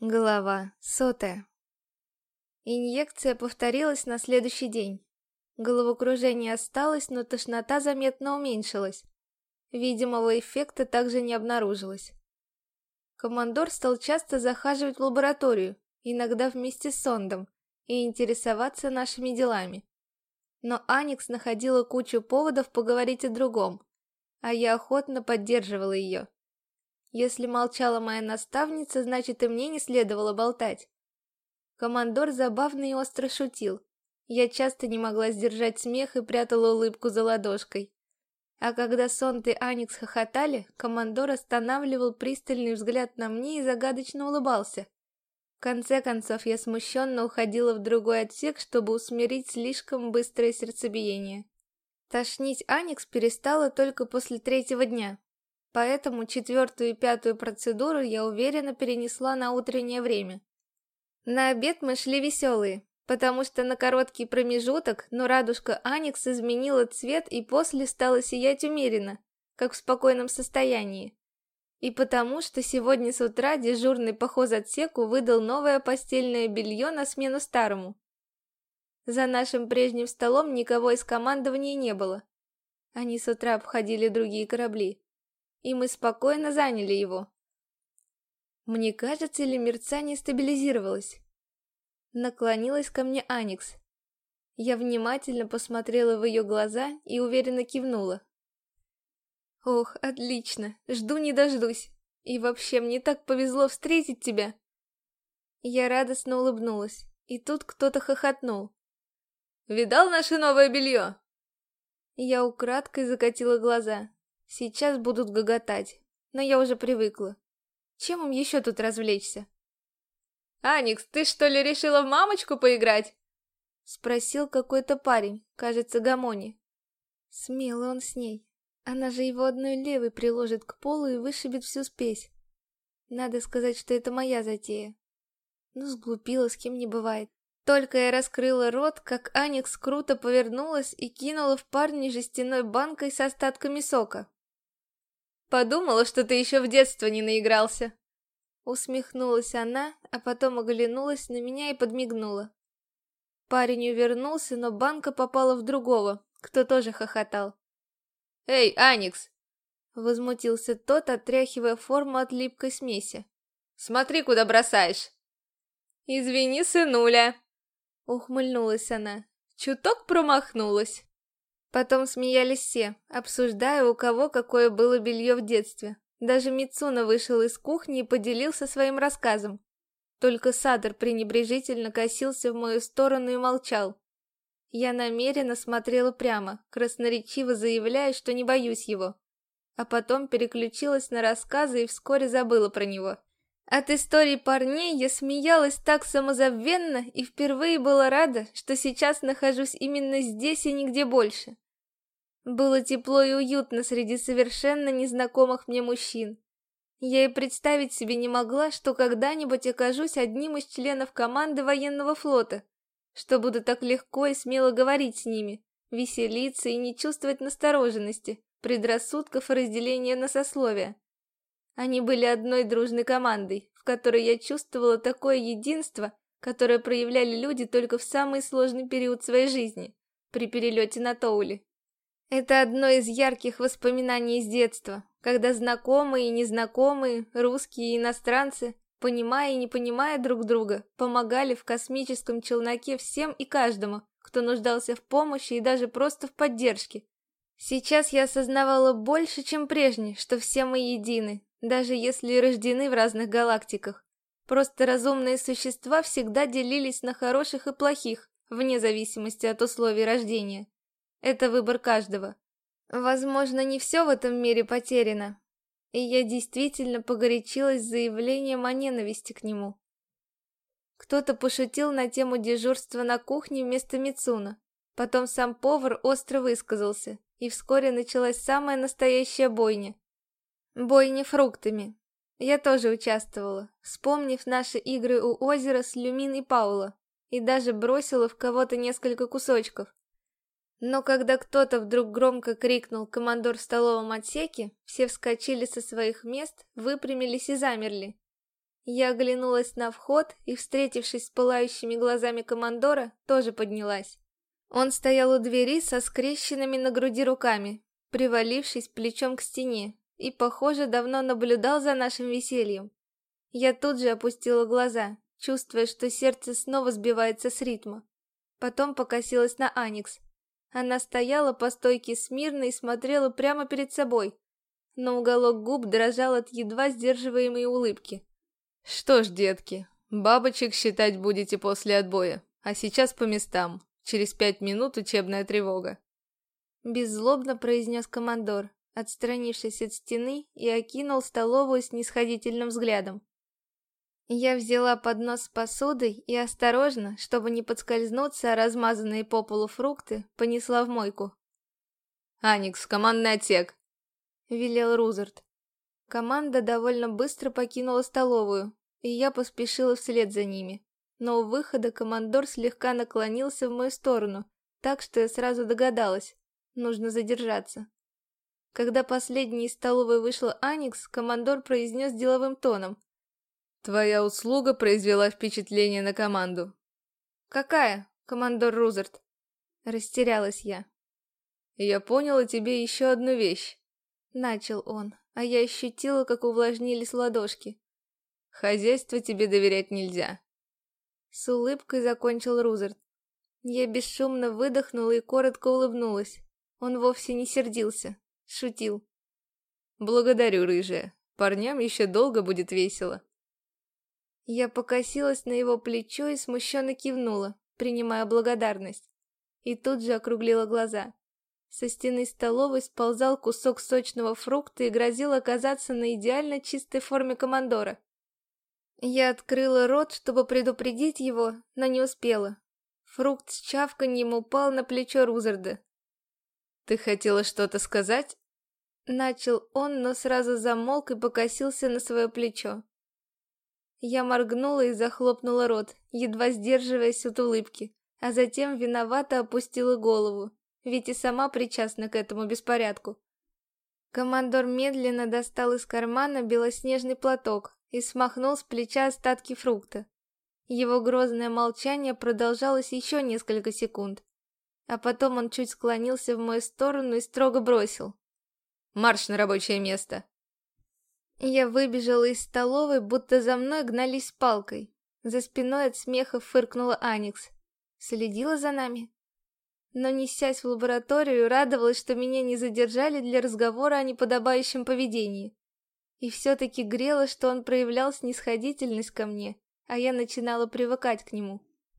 Голова сотая. Инъекция повторилась на следующий день. Головокружение осталось, но тошнота заметно уменьшилась. Видимого эффекта также не обнаружилось. Командор стал часто захаживать в лабораторию, иногда вместе с Сондом, и интересоваться нашими делами. Но Аникс находила кучу поводов поговорить о другом, а я охотно поддерживала ее. Если молчала моя наставница, значит и мне не следовало болтать. Командор забавно и остро шутил. Я часто не могла сдержать смех и прятала улыбку за ладошкой. А когда Сонт и Аникс хохотали, командор останавливал пристальный взгляд на мне и загадочно улыбался. В конце концов, я смущенно уходила в другой отсек, чтобы усмирить слишком быстрое сердцебиение. Тошнить Аникс перестала только после третьего дня, Поэтому четвертую и пятую процедуру я уверенно перенесла на утреннее время. На обед мы шли веселые, потому что на короткий промежуток, но радужка Аникс изменила цвет и после стала сиять умеренно, как в спокойном состоянии. И потому что сегодня с утра дежурный по хозотсеку выдал новое постельное белье на смену старому. За нашим прежним столом никого из командования не было. Они с утра обходили другие корабли и мы спокойно заняли его. Мне кажется, или мерцание стабилизировалось. Наклонилась ко мне Аникс. Я внимательно посмотрела в ее глаза и уверенно кивнула. Ох, отлично, жду не дождусь. И вообще, мне так повезло встретить тебя. Я радостно улыбнулась, и тут кто-то хохотнул. «Видал наше новое белье?» Я украдкой закатила глаза. Сейчас будут гоготать, но я уже привыкла. Чем им еще тут развлечься? «Аникс, ты что ли решила в мамочку поиграть?» Спросил какой-то парень, кажется, Гамони. Смело он с ней. Она же его одной левой приложит к полу и вышибет всю спесь. Надо сказать, что это моя затея. Ну, сглупила, с кем не бывает. Только я раскрыла рот, как Аникс круто повернулась и кинула в парня жестяной банкой с остатками сока. Подумала, что ты еще в детство не наигрался. Усмехнулась она, а потом оглянулась на меня и подмигнула. Парень увернулся, но банка попала в другого, кто тоже хохотал. «Эй, Аникс!» Возмутился тот, отряхивая форму от липкой смеси. «Смотри, куда бросаешь!» «Извини, сынуля!» Ухмыльнулась она. Чуток промахнулась. Потом смеялись все, обсуждая, у кого какое было белье в детстве. Даже Мицуна вышел из кухни и поделился своим рассказом. Только Садр пренебрежительно косился в мою сторону и молчал. Я намеренно смотрела прямо, красноречиво заявляя, что не боюсь его. А потом переключилась на рассказы и вскоре забыла про него. От истории парней я смеялась так самозабвенно и впервые была рада, что сейчас нахожусь именно здесь и нигде больше. Было тепло и уютно среди совершенно незнакомых мне мужчин. Я и представить себе не могла, что когда-нибудь окажусь одним из членов команды военного флота, что буду так легко и смело говорить с ними, веселиться и не чувствовать настороженности, предрассудков и разделения на сословия. Они были одной дружной командой, в которой я чувствовала такое единство, которое проявляли люди только в самый сложный период своей жизни, при перелете на Тоули. Это одно из ярких воспоминаний из детства, когда знакомые и незнакомые, русские и иностранцы, понимая и не понимая друг друга, помогали в космическом челноке всем и каждому, кто нуждался в помощи и даже просто в поддержке. Сейчас я осознавала больше, чем прежде, что все мы едины, даже если рождены в разных галактиках. Просто разумные существа всегда делились на хороших и плохих, вне зависимости от условий рождения. Это выбор каждого. Возможно, не все в этом мире потеряно. И я действительно погорячилась заявлением о ненависти к нему. Кто-то пошутил на тему дежурства на кухне вместо Мицуна. Потом сам повар остро высказался, и вскоре началась самая настоящая бойня. Бойня фруктами. Я тоже участвовала, вспомнив наши игры у озера с Люмин и Паула, и даже бросила в кого-то несколько кусочков. Но когда кто-то вдруг громко крикнул «Командор в столовом отсеке», все вскочили со своих мест, выпрямились и замерли. Я оглянулась на вход и, встретившись с пылающими глазами командора, тоже поднялась. Он стоял у двери со скрещенными на груди руками, привалившись плечом к стене, и, похоже, давно наблюдал за нашим весельем. Я тут же опустила глаза, чувствуя, что сердце снова сбивается с ритма. Потом покосилась на Аникс. Она стояла по стойке смирно и смотрела прямо перед собой, но уголок губ дрожал от едва сдерживаемой улыбки. «Что ж, детки, бабочек считать будете после отбоя, а сейчас по местам. Через пять минут учебная тревога». Беззлобно произнес командор, отстранившись от стены и окинул столовую с нисходительным взглядом. Я взяла поднос с посудой и осторожно, чтобы не подскользнуться, размазанные по полу фрукты, понесла в мойку. «Аникс, командный отсек!» — велел Рузерт. Команда довольно быстро покинула столовую, и я поспешила вслед за ними. Но у выхода командор слегка наклонился в мою сторону, так что я сразу догадалась, нужно задержаться. Когда последний из столовой вышел Аникс, командор произнес деловым тоном — Твоя услуга произвела впечатление на команду. Какая, командор Рузерт? Растерялась я. Я поняла тебе еще одну вещь. Начал он, а я ощутила, как увлажнились ладошки. Хозяйство тебе доверять нельзя. С улыбкой закончил Рузерт. Я бесшумно выдохнула и коротко улыбнулась. Он вовсе не сердился, шутил. Благодарю, рыжая. Парням еще долго будет весело. Я покосилась на его плечо и смущенно кивнула, принимая благодарность. И тут же округлила глаза. Со стены столовой сползал кусок сочного фрукта и грозил оказаться на идеально чистой форме командора. Я открыла рот, чтобы предупредить его, но не успела. Фрукт с чавканьем упал на плечо Рузерда. «Ты хотела что-то сказать?» Начал он, но сразу замолк и покосился на свое плечо. Я моргнула и захлопнула рот, едва сдерживаясь от улыбки, а затем виновато опустила голову, ведь и сама причастна к этому беспорядку. Командор медленно достал из кармана белоснежный платок и смахнул с плеча остатки фрукта. Его грозное молчание продолжалось еще несколько секунд, а потом он чуть склонился в мою сторону и строго бросил. «Марш на рабочее место!» Я выбежала из столовой, будто за мной гнались палкой. За спиной от смеха фыркнула Аникс. Следила за нами. Но, несясь в лабораторию, радовалась, что меня не задержали для разговора о неподобающем поведении. И все-таки грело, что он проявлял снисходительность ко мне, а я начинала привыкать к нему.